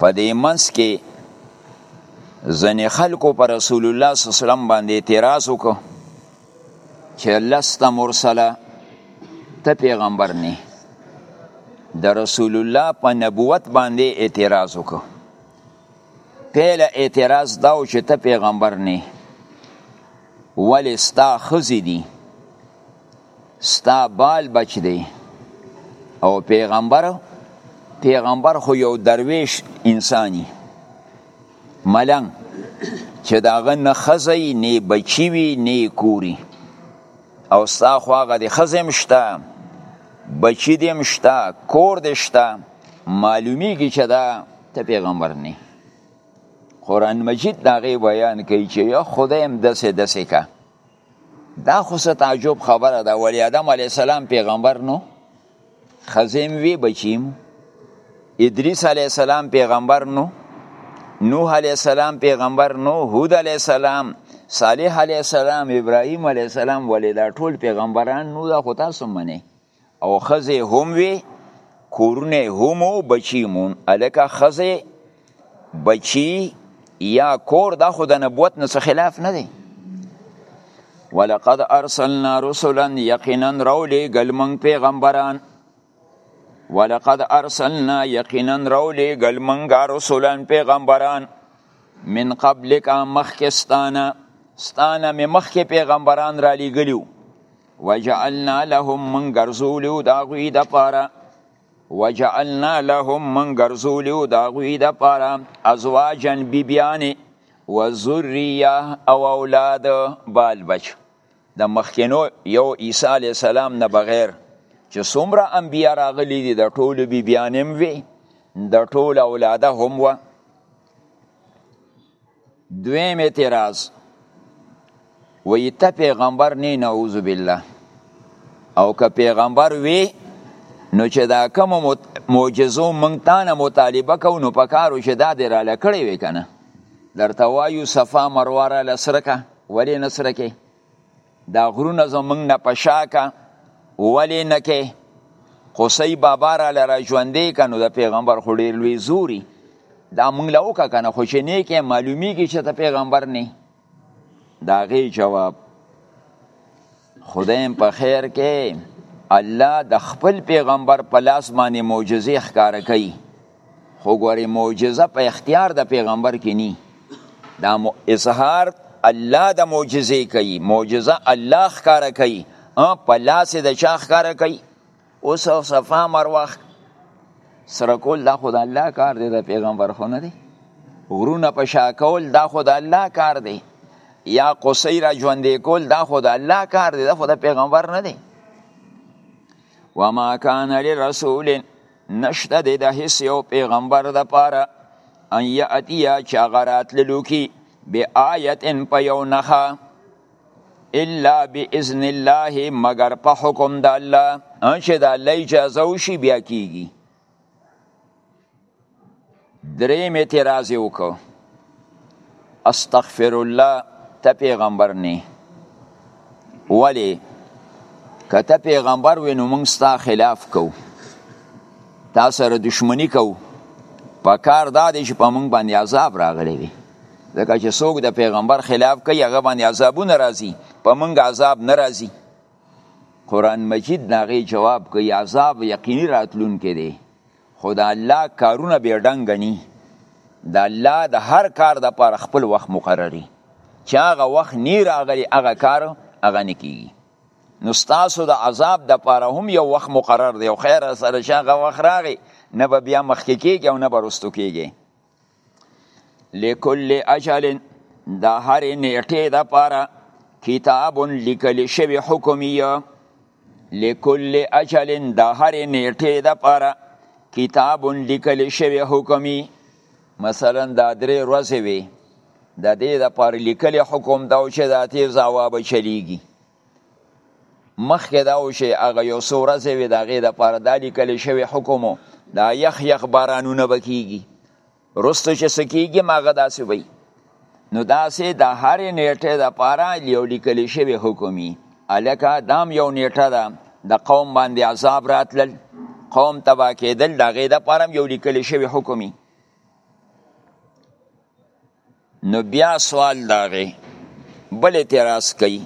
په دې منځ کې ځنې خلکو پر رسول الله صلی الله علیه وسلم باندې اعتراض وکړ چې لست مرسله ته پیغمبر نه د رسول الله په نبوت باندې اعتراض وکړ پیله اعتراض دا و چې ته پیغمبر نه ولې ستا ښځې دي ستا بال بچ دی او پیغمبر پیغمبر خو یو درویش انسانی ملنګ چې داغه نه خزی نه بچی وی نه کوری او ستا خو هغه د خزم شته بچی دیم شته کور دې شته معلومیږي چې دا ته پیغمبر نه قرآن مجید دا غي بیان کوي چې یا خدایم دسه دسه کا دا خو څه تعجب خبره ده ولی آدم علیه السلام پیغمبر نو خزیم وی بچیم ادریس علیه السلام پیغمبر نو نوح علیه السلام پیغمبر نو هود علیه السلام صالح علیه السلام ابراهیم علیه السلام ولی دا ټول پیغمبران نو دا خو تاسو منی او خزه هم وی کورونه هم او بچی مون الکه خزه بچی یا کور دا خو د نبوت نه خلاف نه دی ولقد ارسلنا رسلا یقینا رولی گلمن پیغمبران ولقد ارسلنا یقینا رولی گلمن رسلا پیغمبران من قبلک مخکستانه ستانه می مخکې پیغمبران را لېږلیو وجعلنا لهم من ګرځولیو د هغوی دپاره وجعلنا لهم من ګرځولیو د هغوی دپاره ازواجا بیبیانې و ذریه او اولاد بال بچ د مخکینو یو عیسی علی السلام نه بغیر چې څومره انبیا راغلي دي د ټولو بیبیانې هم وي د ټولو اولاده هم وه دویم اعتراض وی ته پیغمبر نه نعوذ بالله او که پیغمبر وی نو چې دا کوم معجزو مونږ تانه مطالبه کو نو پکارو چې دا دې را لکړې وې کنه درته وایو صفا مروه را لسرکه ولې نسرکه دا غرونه زمونږ نه په شا که ولې نه کې قصی بابا را لره ژوندې که نو د پیغمبر خو ډېر لوی زوري دا مونږ له وکړه که نه خو چې نه کې معلومیږي چې ته پیغمبر نه د هغې جواب خدایم په خیر کې الله د خپل پیغمبر په لاس باندې معجزې ښکاره کوي خو ګوري معجزه په اختیار د پیغمبر کې ني دا اظهار الله د معجزې کوي معجزه الله ښکاره کوي په لاس د چا ښکاره کوي اوس صفا مروه سره کول دا خو د الله کار دی د پیغمبر خو نه دی غرونه په شا کول دا خو د الله کار دی یا قصی را ژوندې کول دا خو د الله کار دی دا خو د پیغمبر نه دی وما کان لرسول نشته دی د هیڅ یو پیغمبر د پاره ان یاتیا چې هغه راتللو کی بی آیت په یو نخا الا باذن الله مگر په حکم د الله چې د الله اجازه وشي بیا کیږي دریم اعتراض یې وکړ استغفر الله ته پیغمبر نه ولی که ته پیغمبر وې نو موږ ستا خلاف کو تا سره دشمنی کو په کار دا دی چې په موږ باندې عذاب راغلی وي ځکه چې څوک د پیغمبر خلاف کوي هغه باندې عذابونه راځي په موږ عذاب نه راځي قرآن مجید ناغی جواب کوي عذاب یقینی راتلون کې دی خو د الله کارونه به ډنګ غني د الله د هر کار د پر خپل وخت مقرري چې هغه وخت نی راغلی هغه کار هغه نه کیږي نو ستاسو د عذاب د پر هم یو وخت مقرر دی او خیر سره شغه وخت راغی نه به بیا مخکې کیږي او نه به رستو کیږي لکل اجل د هر نیټه د پاره کتاب لیکل شوی حکمی لکل اجل د هر نیټه د پاره کتاب لیکل شوی حکمی مثلا دا درې ورځې وي د دې د پر لیکل حکم دا چې د تیز هوا به چلیږي مخکې دا و چې هغه یو څو ورځې وي د هغې دپاره دا لیکل شوی حکم و دا یخ یخ بارانونه به کیږي وروسته چې څه کیږي هماغه داسې وي نو داسې د هرې نیټې دپاره یو لیکل شوی حکم وي هلکه دا هم یو نیټه ده د قوم باندې عذاب راتلل قوم تباه کېدل د هغې دپاره هم یو لیکل شوی حکم وي نو بیا سوال داغه بل اعتراض کوي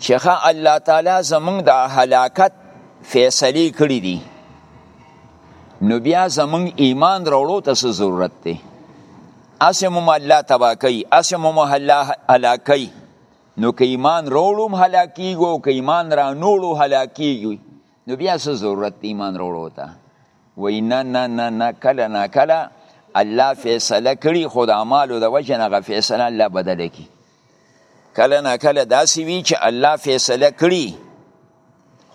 چې ښه الله تعالی زمونږ د هلاکت فیصله کړې دي نو بیا زمونږ ایمان راوړو ته څه ضرورت دی اسم هم الله تبا کوي اسم هم الله هلاکي نو که ایمان راوړو هم هلاکیږو که ایمان را نوړو هلاکیږو نو بیا څه ضرورت دی ایمان راوړو ته وای نه نه نه نه کله نه کله الله فیصله کړي خو د اعمالو د وجه نه هغه فیصله الله بدله کړي کله نه کله داسې وي چې الله فیصله کړي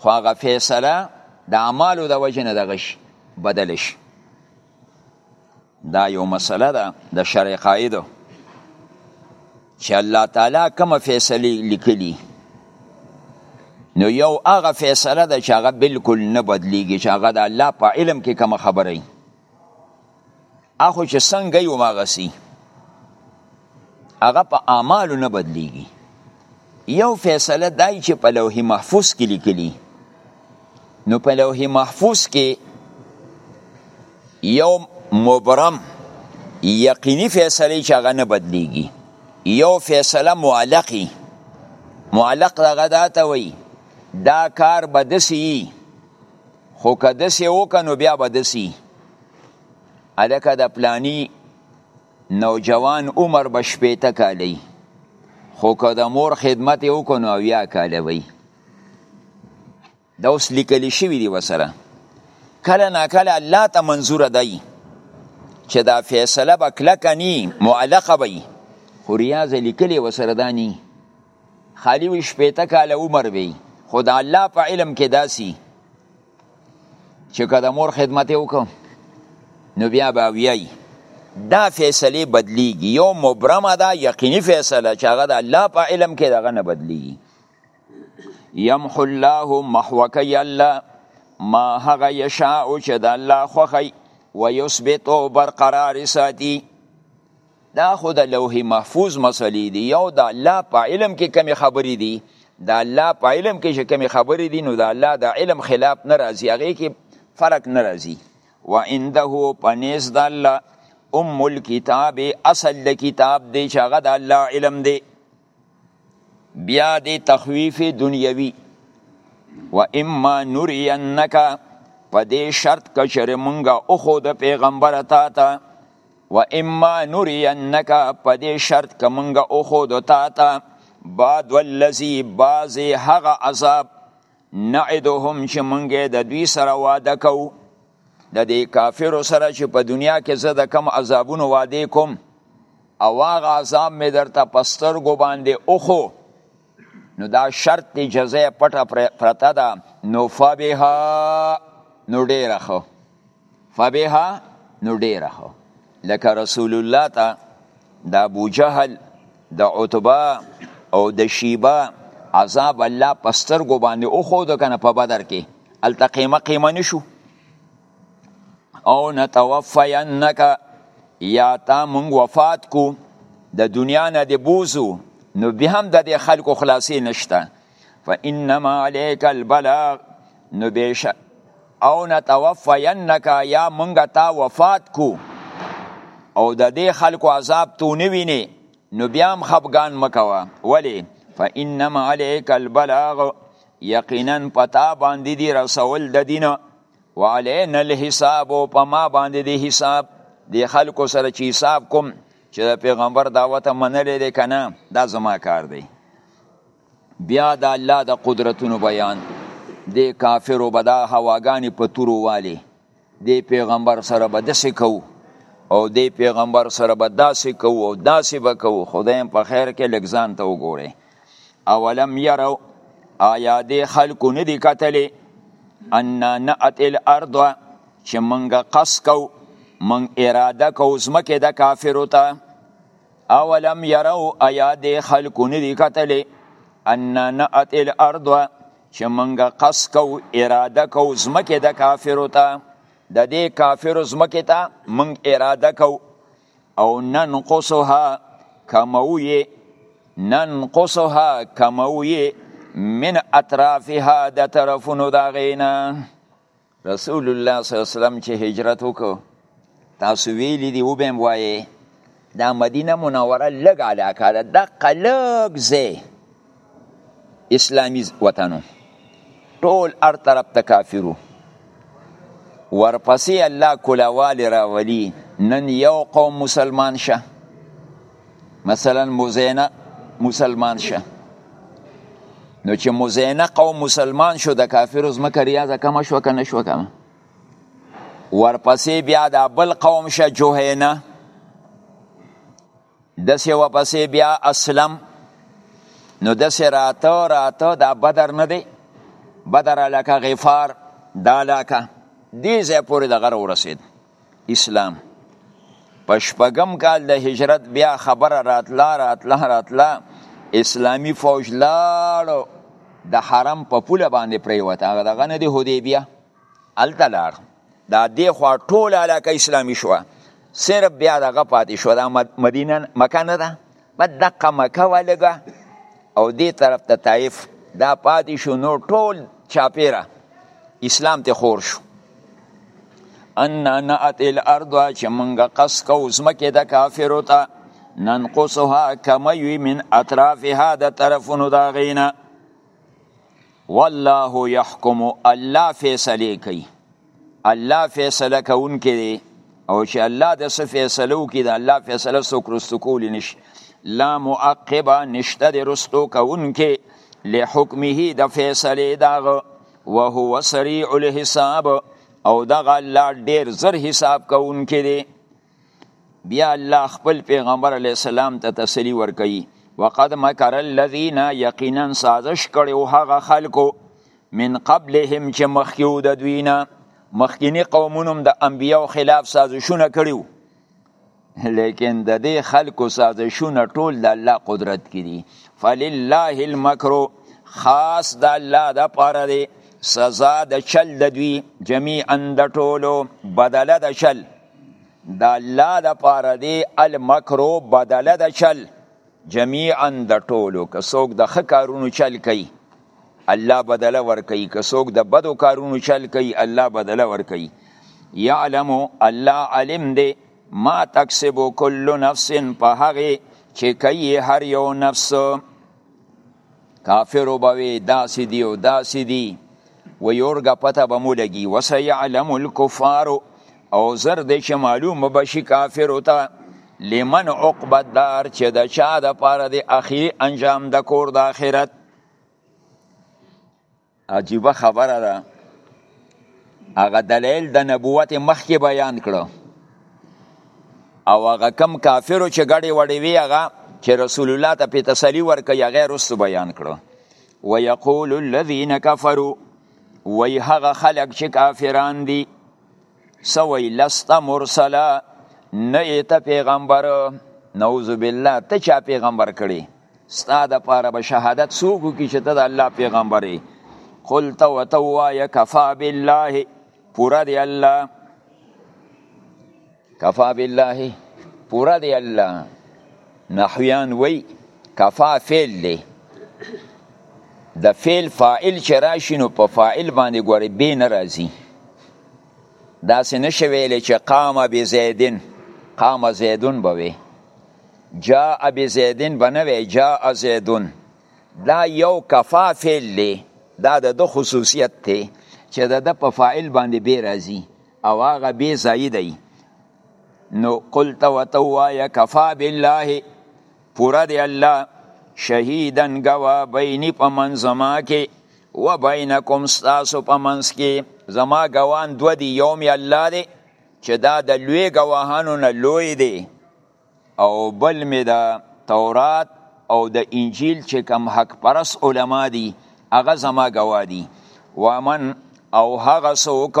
خو هغه فیصله د اعمالو د وجه نه دغه شي بدله شي دا یو مسله ده د شرع قاعده چې الله تعالی کوم فیصله لیکلی نو یو هغه فیصله ده چې هغه بالکل نه بدلیږي چې هغه د الله په علم کې کوم خبره ای اخو چې څنګه یو ماغسی هغه په اعمالو نه بدلیږي یو فیصله دای چې په لوح محفوظ کې لیکلی نو په لوح محفوظ کې یو مبرم یقیني فیصله چې هغه نه بدلیږي یو فیصله معلقی معلق دغه داته وي دا کار به دسی خو که دسی وکنو بیا به دسی الکه د پلانی نوجوان عمر به شپېته کاله وي خو که د مور خدمت یې وکړو نو اویا کاله وي دا اوس لیکل شوي دي وسره کله ناکله الله ته منظوره دی چې دا فیصله به کلکه نی معلقه وي خو ریاض لیکلی وسره دا نی خالی وی شپیته کال عمر وی خو د الله په علم کې داسي چې که د مور خدمت وکم نو بیا به ویای دا فیصله بدلیږي یو مبرمه ده یقیني فیصله چې هغه د الله په علم کې دغه نه بدلیږي یمحو الله محوکی الله ما هغه یشاء چې د الله خوښي ويثبت او برقرار ساتي دا خو د لوح محفوظ مسلې دي یو د الله په علم کې کمی خبرې دي د الله په علم کې چې کمی خبرې دي نو د الله د علم خلاف نه راځي هغه کې فرق نه راځي و عنده پنيز د الله ام الكتاب اصل د کتاب دی چې هغه د الله علم دی بیا دی تخویف دنیوی و اما نرینک په دې شرط کچره مونږه او خو د پیغمبر تا ته و اما نرینک په دې شرط ک مونږه او خو د تا ته بعد والذی باز هغه عذاب نعدهم چې مونږه د دوی سره وعده کوو د دې کافرو سره چې په دنیا کې زه د کم عذابونو وعده کوم او هغه عذاب مې درته په سترګو باندې اوخو نو دا شرط دی جزای پټه پرته ده نو فبها نو ډیره خو فبها نو ډیره خو لکه رسول الله ته د ابو جهل د عتبه او د شیبه عذاب الله په سترګو باندې او خو د کنه په بدر کې الته قیمه قیمه نشو او نتوفینک یا تا مونږ وفات کو د دنیا نه دی بوزو نو به هم د خلکو خلاصې نشته فانما عليك البلاغ نو بيش او نتوفينك يا مونږ تا وفات کو او د دې خلکو عذاب تو نه ویني نو بیا هم خفګان مکوه ولی فانما عليك البلاغ یقینا پتا باندې دی رسول د دین او علينا الحساب او په ما باندې دی حساب دی خلکو سره چې حساب کوم چې پیغمبر دعوت منلې ده کنه دا زما کار دی بیا د الله د قدرتونو بیان دې کافرو به دا هواګانې په تورو والي دې پیغمبر سره به داسې کوو او دې پیغمبر سره به داسې کوو او داسې به کوو خدای په خیر کې لږ ځان ته وګورئ اولم یرو آیا دې خلکو نه دي کتلی انا نأتي الارض چې مونږ قص کو مونږ اراده کو ځمکې د کافرو ته اولم يرو ایا د خلکو نه دی کتلی ان نعت الارض چې منګه قص کو اراده کو زمکه د کافرو ته د دې کافرو زمکه ته منګ اراده کو او ننقصها کموی ننقصها کموی من اطرافها د طرفونو دا غینا رسول الله صلی الله علیه وسلم چې هجرت وکړو تاسو ویلی دی وبم وایې دا مدینه منوره لږ علاقه ده د قلق زه اسلامی وطنو ټول ار طرف ته کافرو ورپسې الله کولوال راولي نن یو قوم مسلمان شه مثلا مزینه مسلمان شه نو چې مزینه قوم مسلمان شو د کافرو ځمکه ریاضه کمه شوه که نه شوه کمه ورپسې بیا د بل قوم شه جوهینه دسې ورپسې بیا اسلم نو دسې راته راته دا بدر نه دی بدر علاکه غفار دا علاکه دې ځای پورې د غره ورسېد اسلام په شپږم کال د هجرت بیا خبره راتله راتله راتله اسلامی فوج لاړو د حرم په پوله باندې پریوت هغه دغه نه دی حدیبیه هلته لاړ دا دې خوا ټوله علاقه اسلامي شوه صرف بیا دغه پاتې شو دا مدینه مکه نه ده بس دقه مکه ولګه او دې طرف ته طائف دا پاتې شو نو ټول چاپیره اسلام ته خور شو ان نعت الارض چې مونږه قص کو زمکه د کافرو ته ننقصها کما یوی من اطرافها د طرفونو دا غینا والله يحكم الله فیصله کوي الله فیصله کوونکی دی او چې الله د څه فیصله وکړي د الله فیصله څوک رستو کولی نشي لا معقبه نشته د رستو کوونکی له حکمه د فیصلې دغه وهو سریع الحساب او دغه الله ډیر زر حساب کوونکی دی بیا الله خپل پیغمبر علی السلام ته تسلی ورکړي وقد مکر الذین یقینا سازش کړي او هغه خلکو من قبلهم چې مخکیو د دوینه مخکینی قومونو د انبیو خلاف سازشونه کړیو لیکن د دې خلکو سازشونه ټول د الله قدرت کې دي فلله المکر خاص د الله د پاره دی سزا د چل د دوی جميعا د ټولو بدله د چل د الله د پاره دی المکرو بدله د چل جميعا د ټولو که څوک د ښه کارونو چل کوي الله بدله ورکوي که څوک د بدو کارونو چل کوي الله بدله ورکوي یعلم الله علم دی ما تکسب کل نفس په هغه چې کوي هر یو نفس کافر وبوي داسې دی او داسې دی و یورګه پته به مو لګي وسيعلم الكفار او زر دې چې معلوم بشي کافر وتا لمن عقبه دار چې د چا د پاره د اخیری انجام د کور د اخرت عجیبه خبره ده هغه دلیل د نبوت مخکې بیان کړو او هغه کم کافرو چې غړي وړي وی هغه چې رسول الله ته په تسلی ورکړي هغه رسو بیان کړو ويقول الذين كفروا وي هغه خلق چې کافران دي سوی لست مرسلا نه ایت پیغمبر نعوذ بالله ته چا پیغمبر کړي ستا د پاره به شهادت څوک کی چې ته د الله پیغمبري قلت وتوایا کفا بالله پورا دی الله کفا بالله پورا دی الله نحویان وی کفا فعل دی د فعل فاعل چې راشي نو په فاعل باندې ګوري به ناراضي داسې نشي ویلی چې قام بزیدن قام زیدون به وي جاء بزیدن به نه وي جاء زیدون دا یو کفا فعل دی دا د ده خصوصیت دی چې د ده په فاعل باندې بې راځي او هغه بې ځایي دی نو قلت وتوایا کفا بالله پورا دی الله شهیدن گوا بینی په منځما کې و بینکم تاسو په منځ کې زما گوان دو دی یوم الله دی چې دا د لوی گواهانو نه لوی دی او بل می دا تورات او د انجیل چې کم حق پرس علما دي هغه زما گوا دي ومن او هغه څوک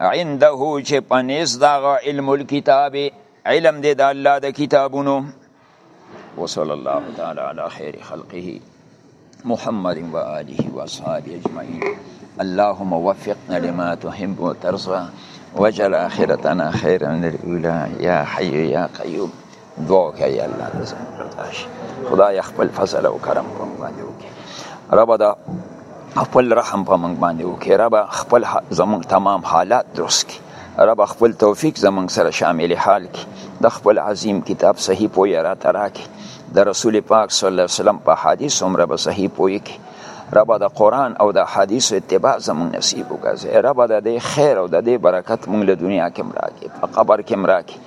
عنده چې پنيز دغه علم الكتاب علم دی د الله د کتابونو وصلی الله تعالی علی خیر خلقه محمد و آله و اصحابه اجمعین اللهم وفقنا لما تحب وترضى وجل آخرتنا خيرا من الأولى يا حي يا قيوم دعا کوي یا الله د زموږ خدای خپل فضل او کرم په موږ باندې وکړي رب دا خپل رحم په موږ باندې وکړي رب خپل زموږ تمام حالات درست کړي رب خپل توفیق زمونږ سره شامل حال کی د خپل عظیم کتاب صحیح پوی را تراکی د رسول پاک صلی الله علیه وسلم په حدیث هم رب صحیح پوی کی رب د قران او د حدیث اتباع زمونږ نصیب وګرځي رب د دې خیر او د دې برکت مونږ له دنیا کې مراکې په قبر کې مراکې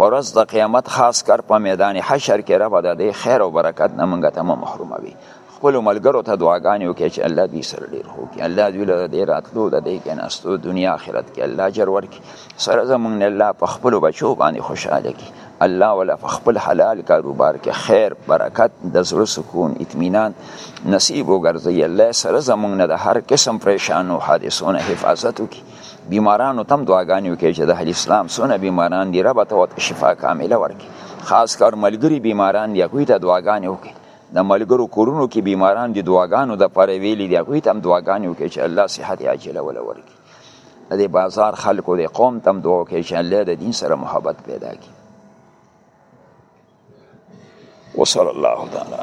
پرز د قیامت خاص کر په میدان حشر کې رب د دې خیر او برکت نه مونږ ته محروموي خپل ملګرو ته دعاګانې وکړي چې الله دې سره ډیر خو کې الله دې له دې راتلو د دې کې ناستو دنیا آخرت کې الله اجر ورکړي سره زمونږ نه الله په خپل بچو باندې خوشاله کړي الله ولا په خپل حلال کاروبار کې خیر برکت د زړه سکون اطمینان نصیب وګرځي الله سره زمونږ نه د هر قسم پریشانو حادثونو حفاظت وکړي بیمارانو تم دعاګانې وکړي چې د اهل اسلام سونه بیماران دي رب ته شفا کامله ورکړي خاص کار ملګری بیماران دي هغوی ته دعاګانې وکړي د ملګرو کورونو کې بیماران دي دعاګانو د پاره ویلي دي هغوی ته هم دعاګانې وکړي چې الله صحت عاجله وله ورکړي د دې بازار خلکو د قوم ته هم دعا وکړي چې الله د دین سره محبت پیدا کړي وصلی الله تعالی